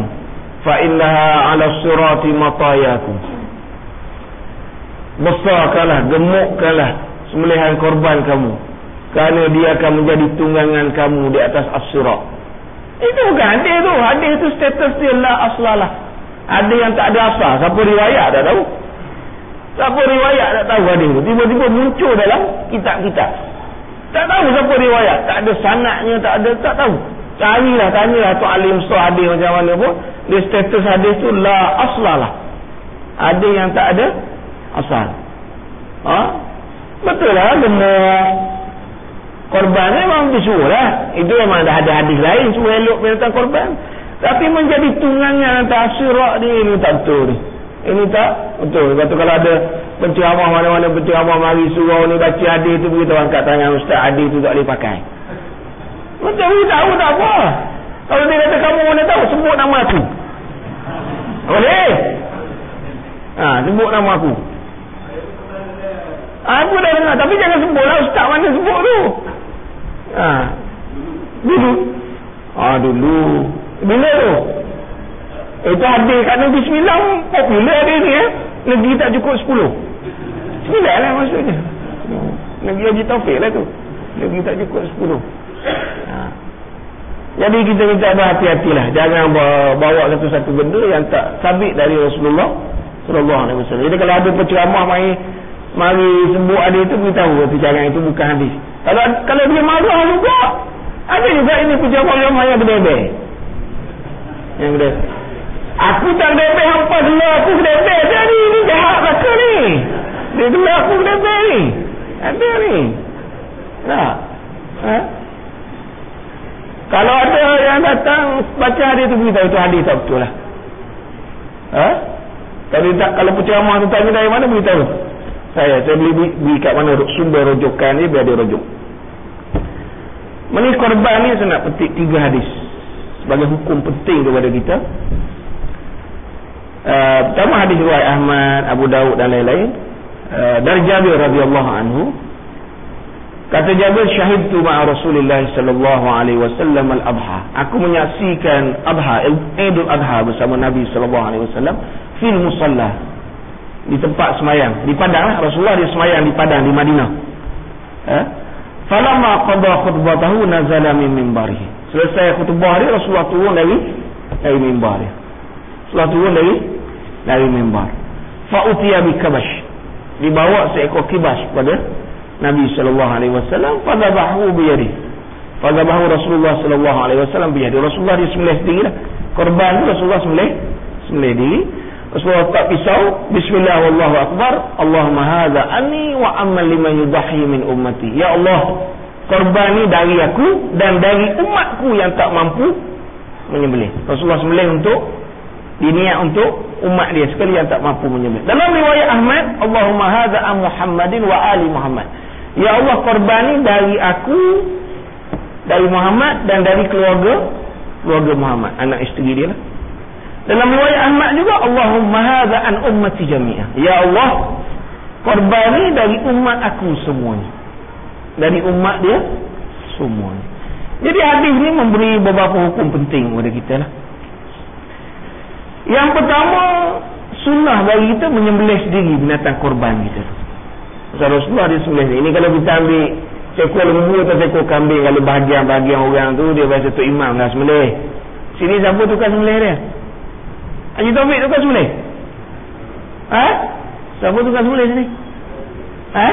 fa innaha ala sirati matayakum. Besarkanlah gemukkanlah sembelihan korban kamu. Kerana dia akan menjadi tunggangan kamu di atas as-sirat. Itu bukan hadis tu. Hadis tu status dia la aslalah ada yang tak ada asal. Siapa riwayat tak tahu. Siapa riwayat tak tahu hadis tu. Tiba-tiba muncul dalam kitab-kitab. Tak tahu siapa riwayat. Tak ada sanaknya, tak ada, tak tahu. Carilah, tanyalah tu alim so hadis macam mana pun. Dia status hadis tu la aslah lah. Ada yang tak ada asal. Ha? Betul lah, gemuk. Korban memang disuruh lah. Itu memang ada hadis lain suruh elok binatang korban. Tapi menjadi tunggangan antara syirak ni ini tak betul ni. Ini tak betul. Tu kalau ada penceramah mana-mana penceramah mari surau ni baca hadis tu beritahu angkat tangan ustaz hadis tu tak boleh pakai. Macam ni tahu tak apa. Kalau dia kata kamu mana tahu sebut nama aku. Boleh? Ha, sebut nama aku. Ha, aku dah dengar tapi jangan sebut lah ustaz mana sebut tu. Ha. Dulu. Ha, dulu. Bila tu? Itu hadir kat Nabi Sembilan Popular dia ni eh? Negeri tak cukup sepuluh. Sembilan lah maksudnya. Negeri Haji Taufik lah tu. Negeri tak cukup sepuluh. Ha. Jadi kita minta berhati-hati lah. Jangan bawa satu-satu benda Yang tak sabit dari Rasulullah Sallallahu Alaihi Wasallam. Jadi kalau ada penceramah mai Mari sebut ada itu Beritahu Percayaan itu bukan hadis Kalau kalau dia marah juga Ada juga ini penceramah yang berdebek yang berdebek Aku tak bebek hampa dulu aku bebek dia ni. Ni jahat rasa ni. Dia dulu aku bebek ni. Ada ni. Nah. Ha? Kalau ada yang datang baca hadis tu beritahu itu hadis tak betul lah. Ha? Kalau tak kalau penceramah tu tanya dari mana beritahu. Saya saya beli beli, kat mana sumber rujukan ni biar dia rujuk. Menis korban ni saya nak petik tiga hadis sebagai hukum penting kepada kita. Uh, pertama hadis riwayat Ahmad Abu Daud dan lain-lain. Uh, dari Jabir radhiyallahu anhu kata Jabir syahid tu ma'a Rasulullah sallallahu alaihi wasallam al-adha. Aku menyaksikan adha Idul Adha bersama Nabi sallallahu alaihi wasallam fil musalla di tempat semayang. Di padang lah Rasulullah dia semayang di padang di Madinah. Eh falamma qada khutbatahu nazala min minbarihi selesai khutbah dia Rasulullah turun dari dari mimbar dia. Setelah turun dari dari mimbar. Fa utiya bi kabash. Dibawa seekor kibas pada Nabi sallallahu alaihi wasallam. Pada bahu bi yadi. Pada bahu Rasulullah sallallahu alaihi wasallam bi yadi. Rasulullah dia sembelih sendiri lah. Korban tu Rasulullah sembelih sembelih diri. Rasulullah tak pisau bismillah wallahu akbar. Allahumma hadza anni wa amman liman yudahi min ummati. Ya Allah korban ni dari aku dan dari umatku yang tak mampu menyembelih. Rasulullah sembelih untuk diniat untuk umat dia sekali yang tak mampu menyembelih. Dalam riwayat Ahmad, Allahumma hadza am Muhammadin wa ali Muhammad. Ya Allah korban ini dari aku dari Muhammad dan dari keluarga keluarga Muhammad, anak isteri dia lah. Dalam riwayat Ahmad juga Allahumma hadza an ummati jami'ah. Ya Allah korban ini dari umat aku semuanya. Dari umat dia semuanya. Jadi hadis ni memberi beberapa hukum penting kepada kita lah. Yang pertama, sunnah bagi kita menyembelih sendiri binatang korban kita. Pasal Rasulullah dia sembelih Ini kalau kita ambil seekor lembu atau seekor kambing, kalau bahagian-bahagian orang tu, dia biasa tu imam lah sembelih. Sini siapa tukar sembelih dia? Haji Taufik tukar sembelih? Ha? Siapa tukar sembelih sini? Ha?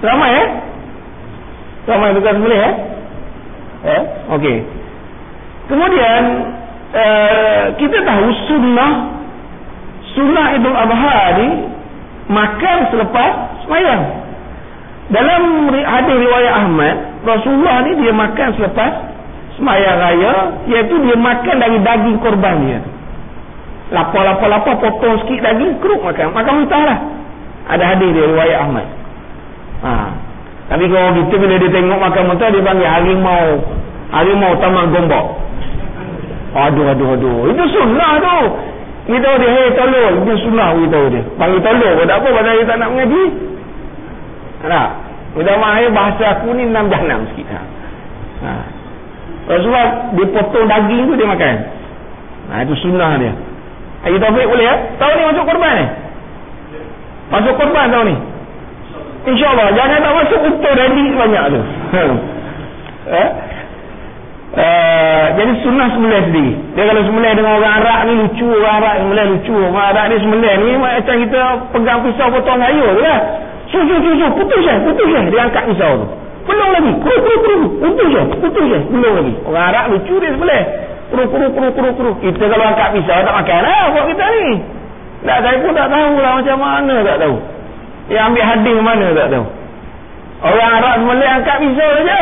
Ramai eh? Ramai bukan sembelih eh? Eh? Okey. Kemudian uh, kita tahu sunnah sunnah Idul Adha ni makan selepas sembahyang. Dalam hadis riwayat Ahmad, Rasulullah ni dia makan selepas sembahyang raya, iaitu dia makan dari daging korban dia. Lapar-lapar-lapar potong sikit daging, keruk makan. Makan mentah lah. Ada hadis dia riwayat Ahmad. Ha. Tapi kalau kita bila dia tengok makan mentah dia panggil harimau. Harimau tamak gombok. Aduh aduh aduh. Itu sunnah tu. Kita tahu dia, hey tolong. Itu sunnah kita tahu dia. Panggil tolong. Buat apa pada dia tak nak mengaji? Tak. Udah mahir bahasa aku ni enam jahannam sikit. Ha. ha. Rasulullah dia potong daging tu dia makan. Ha, itu sunnah dia. Ayo Taufik boleh ya? Tahu ni masuk korban ni? Masuk korban tahu ni? InsyaAllah Jangan tak masuk utuh ready banyak tu. Eh? Uh, jadi sunnah sembelih sendiri dia kalau sembelih dengan orang Arab ni lucu orang Arab sembelih lucu. Orang Arab ni sembelih ni macam kita pegang pisau potong air tu lah. Susu susu putus je putus je. Dia angkat pisau tu. Belum lagi. Kuru kuru kuru putus je putus je. Belum lagi. Orang Arab lucu dia sembelih kuru kuru kuru kuru kuru kita kalau angkat pisau tak makan lah buat kita ni. Tak saya pun tak tahu lah macam mana tak tahu yang ambil hadis mana tak tahu. Orang Arab sembelih angkat pisau saja.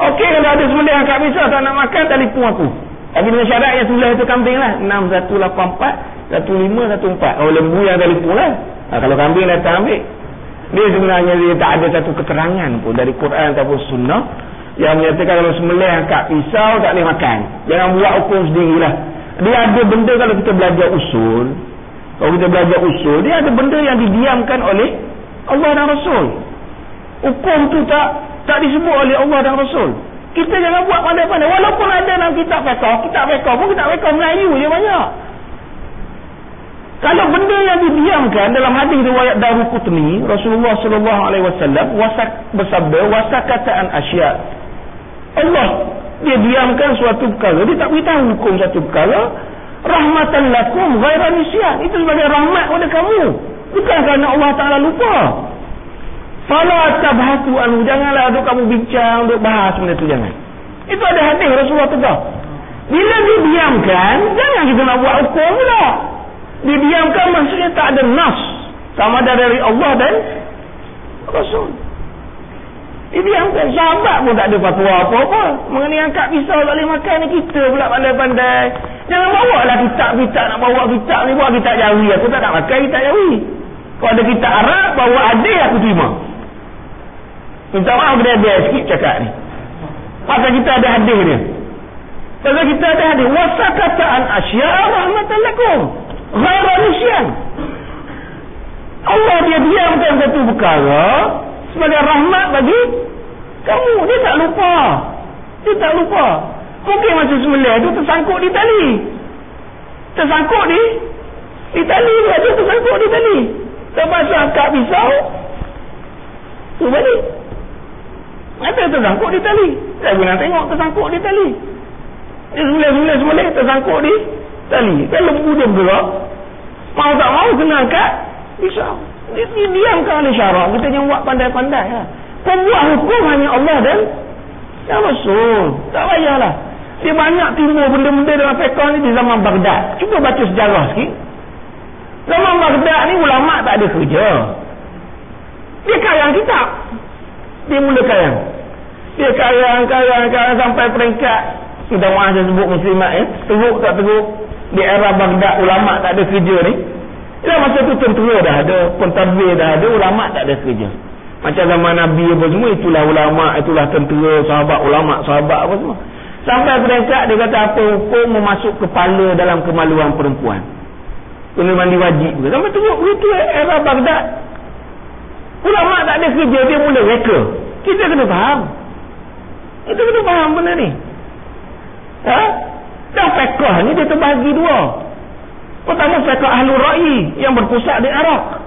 Okey kalau ada sembelih angkat pisau tak nak makan telefon aku. Tapi dengan syarat yang sembelih itu kambing lah. 6184 1514. Oh lembu yang telefon lah. Ha, kalau kambing datang ambil. Dia sebenarnya dia tak ada satu keterangan pun dari Quran ataupun sunnah yang menyatakan kalau sembelih angkat pisau tak boleh makan. Jangan buat hukum sendirilah. Dia ada benda kalau kita belajar usul kalau kita belajar usul, dia ada benda yang didiamkan oleh Allah dan Rasul. Hukum tu tak tak disebut oleh Allah dan Rasul. Kita jangan buat pandai-pandai. Walaupun ada dalam kitab fiqah, kitab fiqah pun kitab fiqah Melayu je banyak. Kalau benda yang didiamkan dalam hadis riwayat Daruqutni, Rasulullah sallallahu alaihi wasallam wasak bersabda wasakataan asya. Allah dia diamkan suatu perkara, dia tak beritahu hukum suatu perkara, rahmatan lakum ghaira nisyan. Itu sebagai rahmat kepada kamu. Bukan kerana Allah Taala lupa. Fala tabhatu anu janganlah duk kamu bincang duk bahas benda tu jangan. Itu ada hadis Rasulullah tegur. Bila didiamkan jangan kita nak buat hukum pula. Didiamkan maksudnya tak ada nas. Sama ada dari Allah dan Rasul ini yang sahabat pun tak ada fatwa apa-apa. Mengenai angkat pisau tak boleh makan ni kita pula pandai-pandai. Jangan bawa lah kitab-kitab nak bawa kitab ni. Bawa kitab jawi. Aku tak nak makan kitab jawi. Kalau ada kitab Arab, bawa adik aku terima. Minta maaf dia ada sikit cakap ni. Pasal kita ada hadis dia. Pasal kita ada hadis wasakataan asya'a rahmatan lakum. Ghaira nisyan. Allah dia diamkan satu perkara sebagai rahmat bagi kamu. Dia tak lupa. Dia tak lupa. Mungkin masa sembelih tu tersangkut di tali. Tersangkut di di tali dia tersangkut di tali. Terpaksa angkat pisau. Tu balik. Ada tersangkut di tali. Saya pernah tengok tersangkut di tali. Dia sembelih-sembelih sembelih tersangkut di tali. Kan lembu dia bergerak. Mau tak mau kena angkat pisau. Dia diamkan oleh syarak. Kita yang buat pandai-pandai. Ha. Pembuat hukum hanya Allah dan Ya Rasul. Tak payahlah. Dia banyak timbul benda-benda dalam fiqah ni di zaman Baghdad. Cuba baca sejarah sikit. Zaman Baghdad ni ulama tak ada kerja. Dia kayang kitab. Dia mula kayang. Dia kayang, kayang, kayang sampai peringkat. Kita maaf saya sebut muslimat eh. Teruk tak teruk. Di era Baghdad ulama tak ada kerja ni. Ya masa tu tentera dah ada. Pentadbir dah ada. Ulama tak ada kerja. Macam zaman Nabi apa semua. Itulah ulama, itulah tentera, sahabat, ulama, sahabat apa semua. Sampai peringkat dia kata apa hukum memasuk kepala dalam kemaluan perempuan. Kena mandi wajib ke. Sampai tengok begitu era Baghdad. Ulama tak ada kerja dia mula reka. Kita kena faham. Kita kena faham benda ni. Ha? Dan fiqah ni dia terbagi dua. Pertama fiqah ahlu ra'i yang berpusat di Arab.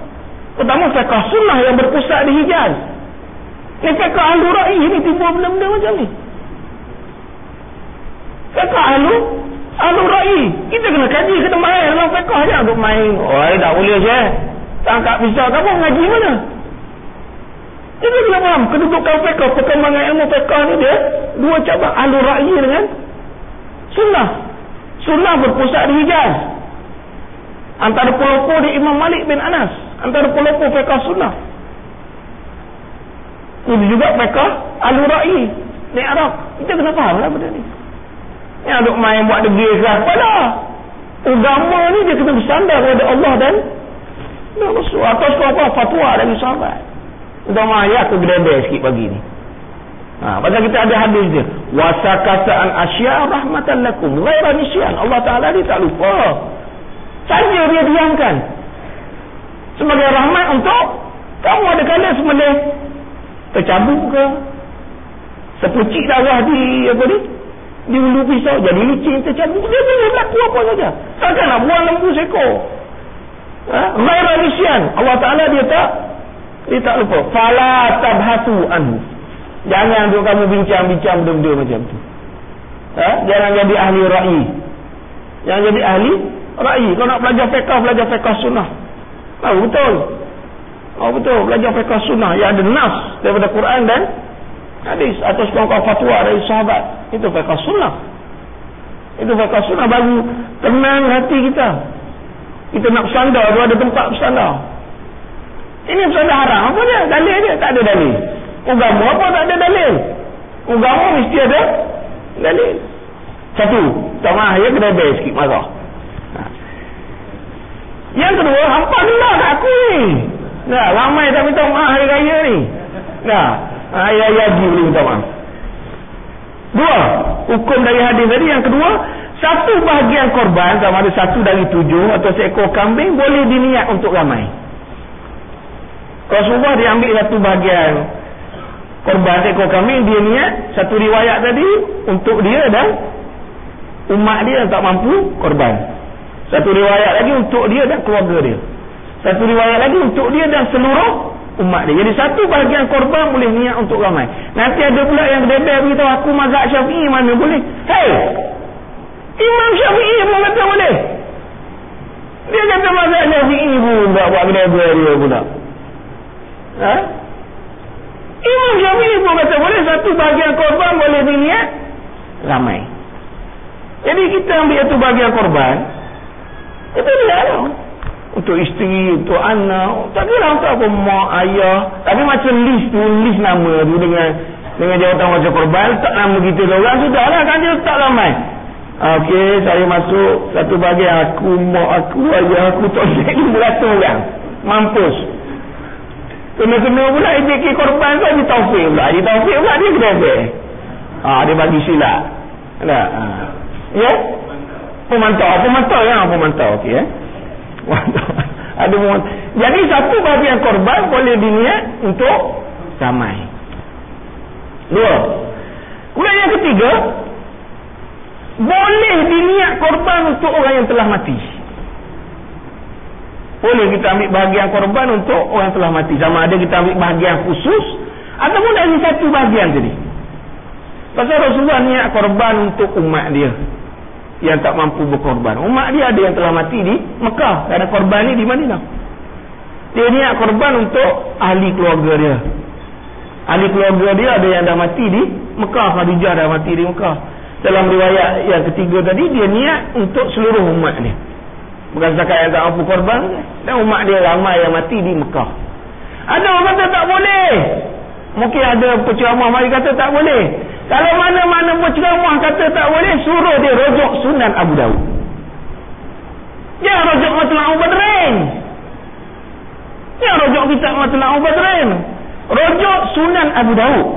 Pertama fiqah sunnah yang berpusat di Hijaz. Ni fiqah ahlu ra'i ni timbul benda-benda macam ni. Fiqah ahlu ahlu ra'i. Kita kena kaji kena main dalam fiqah je untuk main. Oh, tak boleh je. Tangkap pisau kamu ngaji mana? Jadi kena faham kedudukan fiqah perkembangan ilmu fiqah ni dia dua cabang ahlu ra'i dengan sunnah. Sunnah berpusat di Hijaz. Antara pelopor di Imam Malik bin Anas. Antara pelopor fiqah sunnah. Ini juga fiqah ahlu ra'i di Arab. Kita kena faham lah benda ni. Yang duk main buat degil ke apa. Agama ni dia kena bersandar kepada Allah dan Rasul. Atas apa fatwa dari sahabat. Udah maya aku gede sikit pagi ni. Ha, pasal kita ada hadis dia. Wasakasaan asya rahmatan lakum. Ghaira nisyan. Allah Ta'ala dia tak lupa. Saja dia diamkan. Sebagai rahmat untuk kamu ada kala semelih tercabuk ke? Sepucik darah di apa ni? di ulu pisau jadi licin tercabut dia boleh berlaku apa saja takkan nak buang lembu seko ha? ghaira nisyan Allah Ta'ala dia tak dia tak lupa fala tabhatu anhu jangan duk kamu bincang-bincang benda-benda macam tu ha? jangan jadi ahli ra'i jangan jadi ahli ra'i kalau nak belajar fiqah belajar fiqah sunnah. Tahu betul? Oh betul belajar fiqah sunnah. Yang ada nas daripada Quran dan hadis atau kawan fatwa dari sahabat. Itu fiqh sunnah. Itu fiqh sunnah baru tenang hati kita. Kita nak bersandar tu ada tempat bersandar. Ini bersandar haram apa dia? Dalil dia? Tak ada dalil. Agama apa tak ada dalil? Agama mesti ada dalil. Satu tak ya kena bayar sikit marah. Yang kedua hampa dengar kat aku ni. Nah, ramai tak minta maaf hari raya ni. Nah ayah-ayah haji boleh minta maaf. Dua hukum dari hadis tadi. Yang kedua satu bahagian korban sama ada satu dari tujuh atau seekor kambing boleh diniat untuk ramai. Rasulullah dia ambil satu bahagian korban seekor kambing dia niat satu riwayat tadi untuk dia dan umat dia tak mampu korban satu riwayat lagi untuk dia dan keluarga dia satu riwayat lagi untuk dia dan seluruh umat dia. Jadi satu bahagian korban boleh niat untuk ramai. Nanti ada pula yang bebel beritahu aku mazhab syafi'i mana boleh. Hei! Imam syafi'i pun kata boleh. Dia kata mazhab syafi'i pun tak buat bebel dia pula. Ha? Imam syafi'i pun kata boleh satu bahagian korban boleh niat ramai. Jadi kita ambil satu bahagian korban. Dia untuk isteri, untuk anak. Tak kira untuk apa mak, ayah. Tapi macam list tu, list nama tu dengan dengan jawatan macam korban, tak nama kita tu orang sudah lah kan dia tak ramai. Okey, saya masuk satu bahagian aku, mak aku, ayah aku, tak jadi beratus orang. Mampus. Kena-kena pula IBK korban tu Haji Taufik pula. Haji Taufik pula dia kena Ha, dia bagi silap. Tak? Ha. Ya? Pemantau. Pemantau ya, pemantau. Okey ya. Ada pemantau. Jadi satu bahagian korban boleh diniat untuk ramai. Dua. Kemudian yang ketiga, boleh diniat korban untuk orang yang telah mati. Boleh kita ambil bahagian korban untuk orang yang telah mati. Sama ada kita ambil bahagian khusus ataupun dari satu bahagian tadi. Pasal Rasulullah niat korban untuk umat dia yang tak mampu berkorban. Umat dia ada yang telah mati di Mekah. Kerana korban ni di Madinah. Dia niat korban untuk ahli keluarga dia. Ahli keluarga dia ada yang dah mati di Mekah. Khadijah dah mati di Mekah. Dalam riwayat yang ketiga tadi, dia niat untuk seluruh umat dia. Bukan zakat yang tak mampu korban. Dan umat dia ramai yang mati di Mekah. Ada orang kata tak boleh. Mungkin ada penceramah mari kata tak boleh. Kalau mana-mana penceramah kata tak boleh, suruh dia rojok sunan Abu Dawud. Jangan rojok matla'a Badrin. Jangan rojok kitab matla'a Badrin. Rojok sunan Abu Dawud.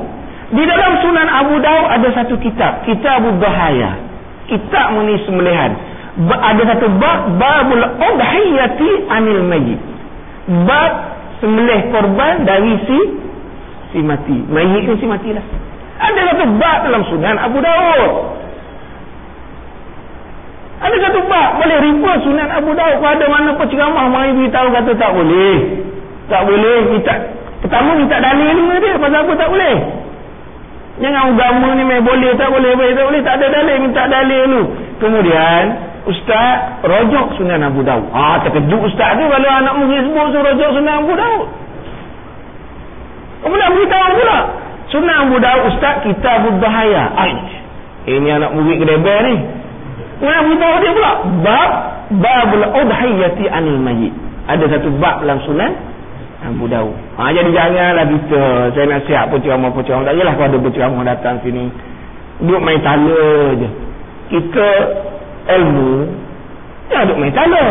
Di dalam sunan Abu Dawud ada satu kitab. Kitab Bahaya. Kitab muni sembelihan. Ada satu bab. Babul Udhiyati Anil Majid. Bab sembelih korban dari si si mati. Mayit ni si matilah. Ada satu bab dalam sunan Abu Daud. Ada satu bab boleh refer sunan Abu Daud pada mana penceramah mari beritahu kata tak boleh. Tak boleh kita pertama minta dalil ni dia pasal apa tak boleh. Jangan agama ni main boleh tak boleh boleh tak boleh tak ada dalil minta dalil dulu. Kemudian ustaz rojok sunan Abu Daud. Ah terkejut ustaz tu kalau anak murid sebut rojok sunan Abu Daud. Kemudian beritahu pula. Sunnah Abu Dawud Ustaz kita berbahaya Ay, Ini anak murid kedebel ni? Kemudian beritahu dia pula. Bab Babul udhiyati anil mayit Ada satu bab dalam sunan Abu Dawud. Ha, Jadi janganlah kita Saya nak siap penceramah-penceramah Tak jelas kalau ada penceramah datang sini. Duduk main tala je. Kita Ilmu Jangan duduk main tala.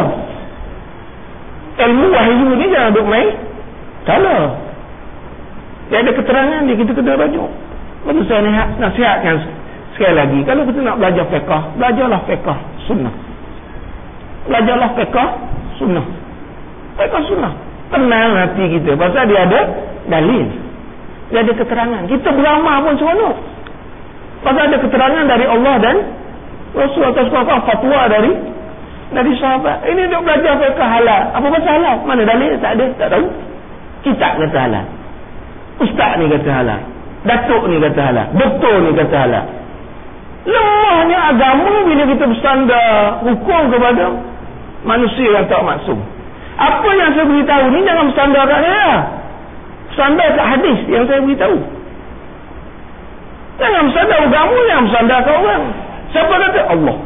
Ilmu wahyu ni jangan duduk main Tala dia ada keterangan dia kita kena rujuk. Lepas saya nasihat, nasihatkan sekali lagi. Kalau kita nak belajar fiqah, belajarlah fiqah sunnah. Belajarlah fiqah sunnah. Fiqah sunnah. Tenang hati kita. Pasal dia ada dalil. Dia ada keterangan. Kita beramal pun semua. Pasal ada keterangan dari Allah dan Rasul atas kuasa fatwa dari dari sahabat. Ini untuk belajar fiqah halal. Apa pasal halal? Mana dalil? Tak ada. Tak tahu. Kita kata halal. Ustaz ni kata halal. Datuk ni kata halal. Doktor ni kata halal. Lemahnya agama bila kita bersandar hukum kepada manusia yang tak maksum. Apa yang saya beritahu ni jangan bersandar kat saya. Bersandar kat hadis yang saya beritahu. Jangan bersandar agama yang bersandar kat orang. Siapa kata? Allah.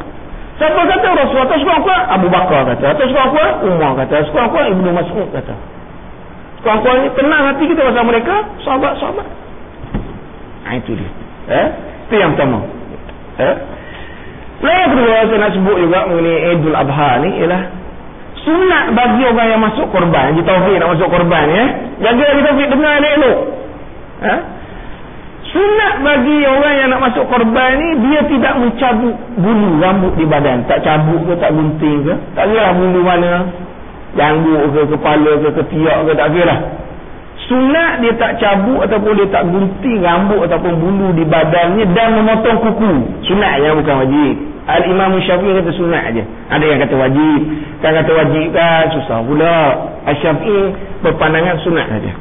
Siapa kata Rasulullah? Atas kuat Abu Bakar kata. Atas kuat Umar kata. Kuat Ibnu Mas'ud kata. Ni tenang hati kita pasal mereka sahabat-sahabat. Ha, itu dia. Eh? Itu yang pertama. Eh? Yang kedua saya nak sebut juga mengenai Idul Adha ni ialah sunat bagi orang yang masuk korban. Haji Taufik nak masuk korban ya. Jaga Haji Taufik dengar ni elok. Eh? Sunat bagi orang yang nak masuk korban ni dia tidak mencabut bulu rambut di badan. Tak cabut ke, tak gunting ke. Tak kira bulu mana janggut ke kepala ke ketiak ke tak kira. Lah sunat dia tak cabut ataupun dia tak gunting rambut ataupun bulu di badannya dan memotong kuku. Sunat yang bukan wajib. Al-Imam Syafi'i kata sunat aja. ada yang kata wajib. Kan kata wajib kan susah pula. Al-Syafi'i berpandangan sunat saja.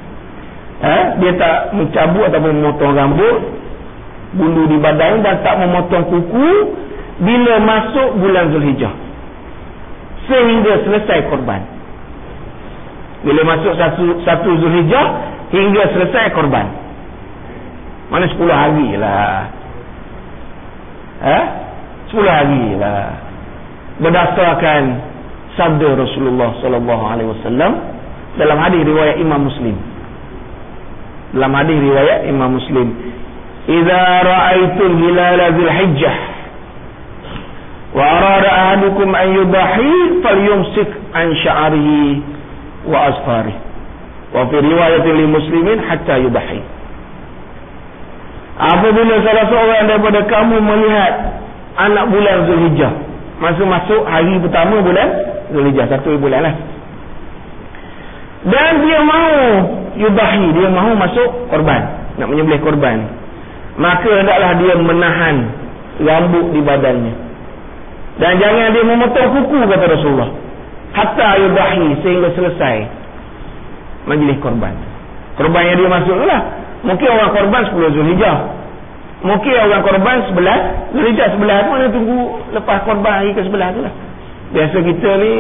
Ha? dia tak mencabut ataupun memotong rambut bulu di badan dan tak memotong kuku bila masuk bulan Zulhijjah. Sehingga selesai korban bila masuk satu, satu Zulhijjah hingga selesai korban. Mana 10 hari lah. Eh? 10 hari lah. Berdasarkan sabda Rasulullah sallallahu alaihi wasallam dalam hadis riwayat Imam Muslim. Dalam hadis riwayat Imam Muslim, "Idza ra'aitum hilal Zulhijjah wa arada ahadukum an yudahi falyumsik an sya'rihi wa asfari wa fi riwayatin li muslimin hatta yudahi. Apabila salah seorang daripada kamu melihat anak bulan Zulhijjah masa masuk hari pertama bulan Zulhijjah satu bulan lah. Dan dia mahu yudahi dia mahu masuk korban nak menyembelih korban. Maka hendaklah dia menahan rambut di badannya. Dan jangan dia memotong kuku kata Rasulullah hatta yudahi sehingga selesai majlis korban. Korban yang dia masuk lah. Mungkin orang korban 10 Zulhijjah. Mungkin orang korban sebelah Zulhijjah sebelah tu mana tunggu lepas korban hari ke sebelah tu lah. Biasa kita ni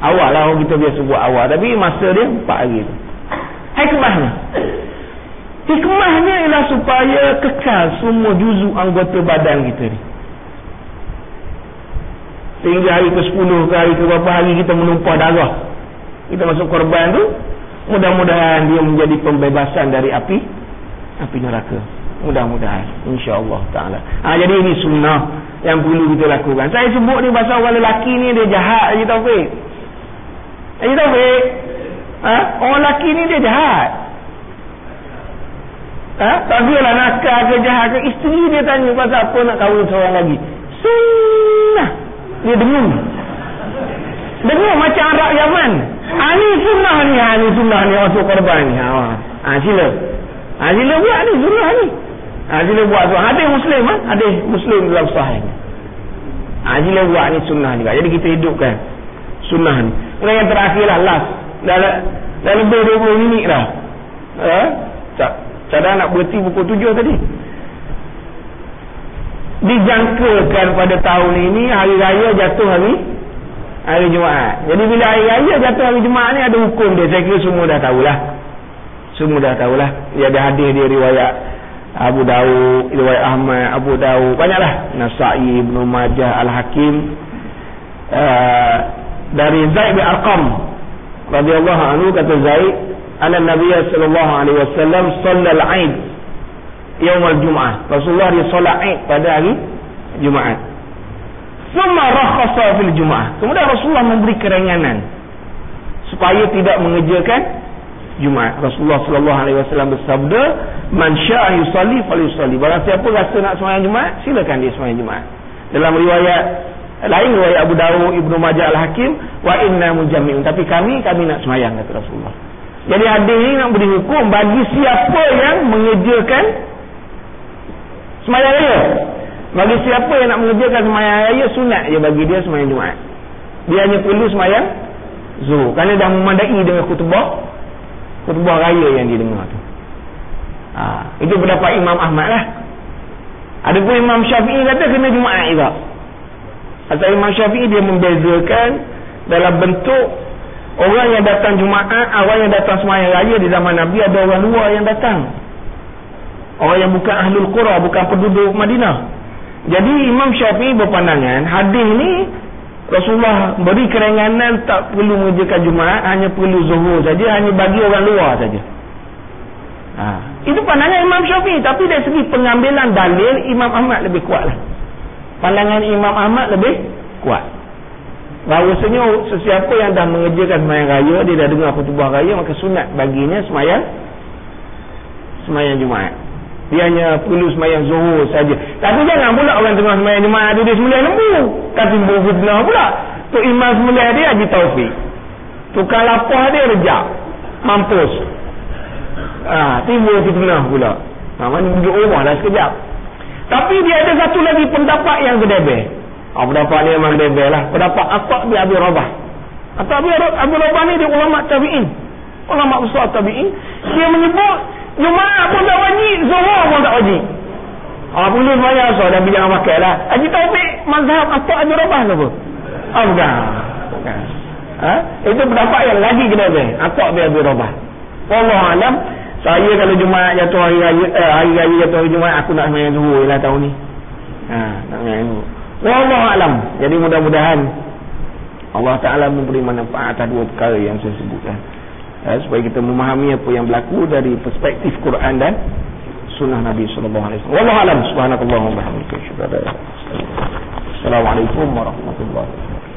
awal lah orang kita biasa buat awal. Tapi masa dia 4 hari tu. Hikmahnya. Hikmahnya ialah supaya kekal semua juzu anggota badan kita ni sehingga hari ke 10 ke hari ke berapa hari kita menumpah darah. Kita masuk korban tu mudah-mudahan dia menjadi pembebasan dari api api neraka. Mudah-mudahan insyaallah taala. Ha, jadi ini sunnah yang perlu kita lakukan. Saya sebut ni pasal orang lelaki ni dia jahat Haji Taufik. Haji Taufik? Ha? orang lelaki ni dia jahat. Ha? tak lah nakal ke jahat ke. Isteri dia tanya pasal apa nak kahwin seorang lagi. Sunnah dia dengung. Dengung macam Arab Yaman. Ni sunnah ni. Ni sunnah ni masuk korban ni. Ha, ha, sila. Ha, sila buat ni sunnah ni. Ha, sila buat tu. Ada muslim ha? ada muslim dalam sahih. Ha, sila buat ni sunnah juga. Jadi kita hidupkan sunnah ni. Kemudian yang terakhir lah last. Dah, dah lebih 20 minit dah. Ha? cadang nak berhenti pukul 7 tadi dijangkakan pada tahun ini hari raya jatuh hari hari Jumaat. Jadi bila hari raya jatuh hari Jumaat ni ada hukum dia. Saya kira semua dah tahulah. Semua dah tahulah. Dia ada hadis dia riwayat Abu Dawud, riwayat Ahmad, Abu Dawud. Banyaklah. Nasai, Ibn Majah, Al-Hakim. Uh, dari Zaid bin Arqam. radhiyallahu anhu kata Zaid. Ala Nabi sallallahu alaihi wasallam sallal Aid yaumul Jumaat. Rasulullah dia solat Aid pada hari Jumaat. Thumma rakhasa fil Jumaat. Kemudian Rasulullah memberi keringanan supaya tidak mengerjakan Jumaat. Rasulullah sallallahu alaihi wasallam bersabda, "Man syaa'a yusalli falyusalli." Barang siapa rasa nak sembahyang Jumaat, silakan dia sembahyang Jumaat. Dalam riwayat lain riwayat Abu Dawud, Ibnu Majah Al-Hakim, "Wa inna mujammi'un." Tapi kami kami nak sembahyang kata Rasulullah. Jadi hadis ini nak beri hukum bagi siapa yang mengerjakan sembahyang raya. Bagi siapa yang nak mengerjakan sembahyang raya sunat je bagi dia sembahyang Jumaat. Dia hanya perlu sembahyang zuhur kerana dah memandai dengan khutbah khutbah raya yang dia dengar tu. Ha, itu pendapat Imam Ahmad lah. Ada pun Imam Syafi'i kata kena Jumaat juga. Atau Imam Syafi'i dia membezakan dalam bentuk orang yang datang Jumaat, orang yang datang sembahyang raya di zaman Nabi ada orang luar yang datang. Orang yang bukan ahlul qura, bukan penduduk Madinah. Jadi Imam Syafi'i berpandangan hadis ni Rasulullah beri keringanan tak perlu mengerjakan Jumaat, hanya perlu zuhur saja, hanya bagi orang luar saja. Ha. Itu pandangan Imam Syafi'i, tapi dari segi pengambilan dalil Imam Ahmad lebih kuatlah. Pandangan Imam Ahmad lebih kuat. Bahawasanya sesiapa yang dah mengerjakan semayang raya, dia dah dengar khutbah raya, maka sunat baginya semayang semayang Jumaat dia hanya perlu semayang zuhur saja. Tapi jangan pula orang tengah semayang jemaah tu dia semula lembu. Tapi buku fitnah pula. Tu imam semula dia Haji Taufik. Tukar lapah dia rejak. Mampus. Ah, ha, timbul fitnah pula. Ha, mana duduk rumah dah sekejap. Tapi dia ada satu lagi pendapat yang gedebeh. Ah, pendapat ni memang gedebeh lah. Pendapat Atta' bi Abi Rabah. Atta' bi Abi Rabah ni dia ulama' tabi'in. Ulama' besar tabi'in. Dia menyebut Jumaat pun tak wajib, Zuhur pun tak wajib. Ah boleh sembahyang asar dan jangan pakai lah. Haji Taufik mazhab apa Haji Rabah ke apa? Ah bukan. bukan. Ha? Itu pendapat yang lagi kena be. Apa be Haji Rabah? Allah alam saya kalau Jumaat jatuh hari raya eh, hari raya jatuh hari Jumaat aku nak sembahyang Zuhur lah tahun ni. Ha, nak sembahyang Zuhur. Allah alam. Jadi mudah-mudahan Allah Taala memberi manfaat atas dua perkara yang saya sebutkan ya, supaya kita memahami apa yang berlaku dari perspektif Quran dan sunnah Nabi sallallahu alaihi wasallam. Wallahu alam subhanakallahumma wa bihamdika. Assalamualaikum warahmatullahi wabarakatuh.